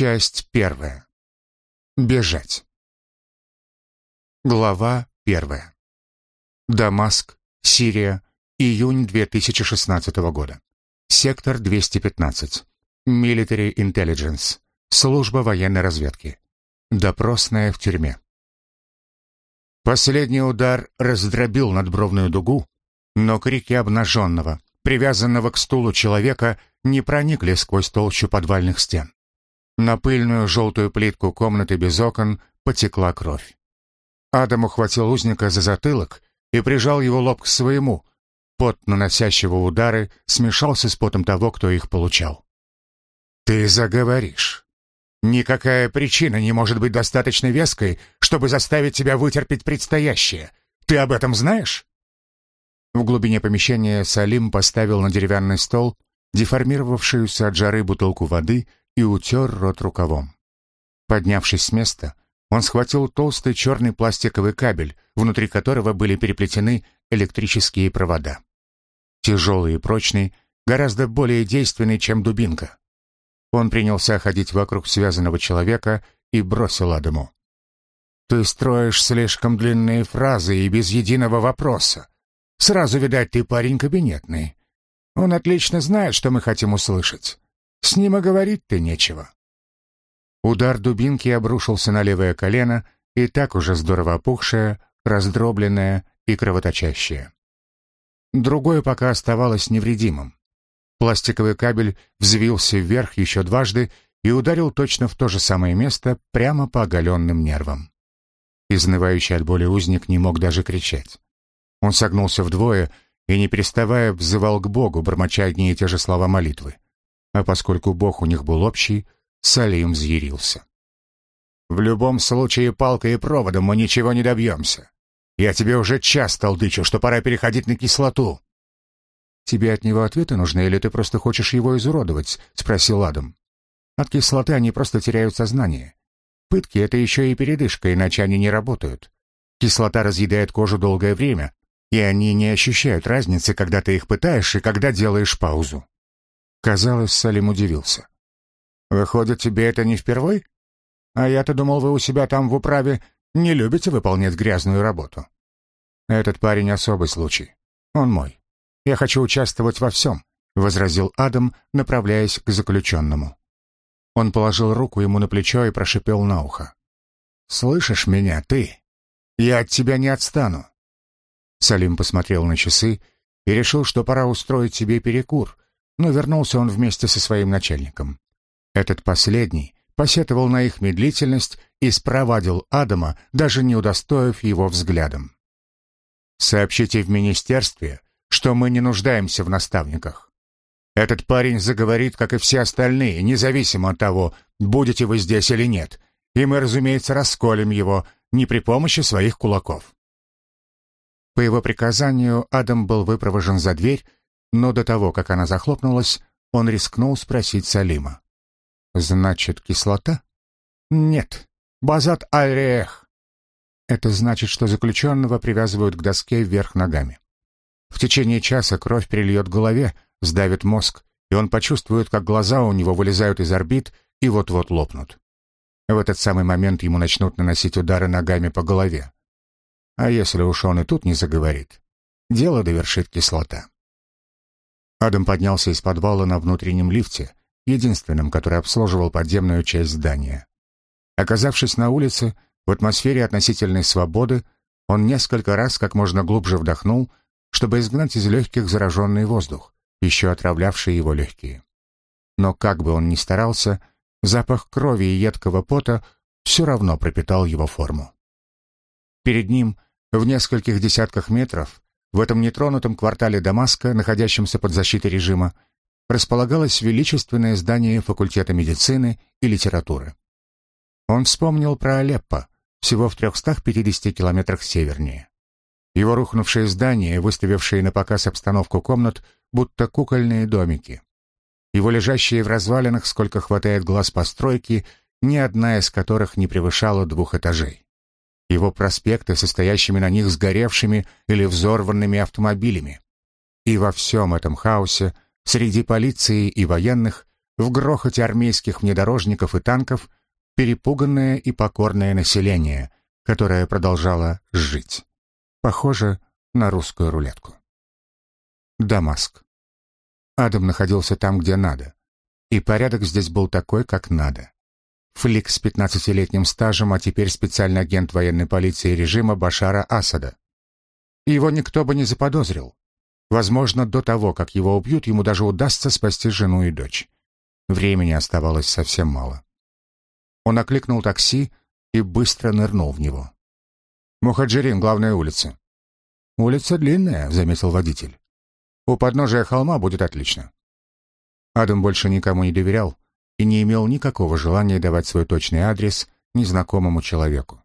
Часть первая. Бежать. Глава первая. Дамаск, Сирия, июнь 2016 года. Сектор 215. Military Intelligence. Служба военной разведки. Допросная в тюрьме. Последний удар раздробил надбровную дугу, но крики обнаженного, привязанного к стулу человека, не проникли сквозь толщу подвальных стен. На пыльную желтую плитку комнаты без окон потекла кровь. Адам ухватил узника за затылок и прижал его лоб к своему. Пот наносящего удары смешался с потом того, кто их получал. «Ты заговоришь. Никакая причина не может быть достаточно веской, чтобы заставить тебя вытерпеть предстоящее. Ты об этом знаешь?» В глубине помещения Салим поставил на деревянный стол деформировавшуюся от жары бутылку воды и утер рот рукавом. Поднявшись с места, он схватил толстый черный пластиковый кабель, внутри которого были переплетены электрические провода. Тяжелый и прочный, гораздо более действенный, чем дубинка. Он принялся ходить вокруг связанного человека и бросил Адаму. «Ты строишь слишком длинные фразы и без единого вопроса. Сразу, видать, ты парень кабинетный. Он отлично знает, что мы хотим услышать. С ним и говорить-то нечего». Удар дубинки обрушился на левое колено, и так уже здорово опухшее, раздробленное и кровоточащее. Другое пока оставалось невредимым. Пластиковый кабель взвился вверх еще дважды и ударил точно в то же самое место, прямо по оголенным нервам. Изнывающий от боли узник не мог даже кричать. Он согнулся вдвое и, не переставая, взывал к Богу, бормоча одни и те же слова молитвы. А поскольку Бог у них был общий, Салим взъярился. «В любом случае, палкой и проводом мы ничего не добьемся. Я тебе уже час толдычу, что пора переходить на кислоту». «Тебе от него ответы нужны, или ты просто хочешь его изуродовать?» — спросил Адам. «От кислоты они просто теряют сознание. Пытки — это еще и передышка, иначе они не работают. Кислота разъедает кожу долгое время, и они не ощущают разницы, когда ты их пытаешь и когда делаешь паузу». Казалось, Салим удивился. Выходит, тебе это не впервой? А я-то думал, вы у себя там в управе не любите выполнять грязную работу. Этот парень особый случай. Он мой. Я хочу участвовать во всем», — возразил Адам, направляясь к заключенному. Он положил руку ему на плечо и прошипел на ухо. «Слышишь меня, ты? Я от тебя не отстану». Салим посмотрел на часы и решил, что пора устроить себе перекур, но вернулся он вместе со своим начальником. Этот последний посетовал на их медлительность и спровадил Адама, даже не удостоив его взглядом. «Сообщите в министерстве, что мы не нуждаемся в наставниках. Этот парень заговорит, как и все остальные, независимо от того, будете вы здесь или нет, и мы, разумеется, расколем его не при помощи своих кулаков». По его приказанию Адам был выпровожен за дверь, но до того, как она захлопнулась, он рискнул спросить Салима. Значит, кислота? Нет. Базат альрех. Это значит, что заключенного привязывают к доске вверх ногами. В течение часа кровь прильет к голове, сдавит мозг, и он почувствует, как глаза у него вылезают из орбит и вот-вот лопнут. В этот самый момент ему начнут наносить удары ногами по голове. А если уж он и тут не заговорит, дело довершит кислота. Адам поднялся из подвала на внутреннем лифте, единственным, который обслуживал подземную часть здания. Оказавшись на улице, в атмосфере относительной свободы, он несколько раз как можно глубже вдохнул, чтобы изгнать из легких зараженный воздух, еще отравлявший его легкие. Но как бы он ни старался, запах крови и едкого пота все равно пропитал его форму. Перед ним, в нескольких десятках метров, в этом нетронутом квартале Дамаска, находящемся под защитой режима, располагалось величественное здание факультета медицины и литературы. Он вспомнил про Алеппо, всего в 350 километрах севернее. Его рухнувшие здания, выставившие на показ обстановку комнат, будто кукольные домики. Его лежащие в развалинах, сколько хватает глаз постройки, ни одна из которых не превышала двух этажей. Его проспекты, состоящими на них сгоревшими или взорванными автомобилями. И во всем этом хаосе Среди полиции и военных в грохоте армейских внедорожников и танков перепуганное и покорное население, которое продолжало жить. Похоже на русскую рулетку. Дамаск. Адам находился там, где надо. И порядок здесь был такой, как надо. Флик с пятнадцатилетним стажем, а теперь специальный агент военной полиции режима Башара Асада. Его никто бы не заподозрил. Возможно, до того, как его убьют, ему даже удастся спасти жену и дочь. Времени оставалось совсем мало. Он окликнул такси и быстро нырнул в него. «Мухаджирин, главная улица». «Улица длинная», — заметил водитель. «У подножия холма будет отлично». Адам больше никому не доверял и не имел никакого желания давать свой точный адрес незнакомому человеку.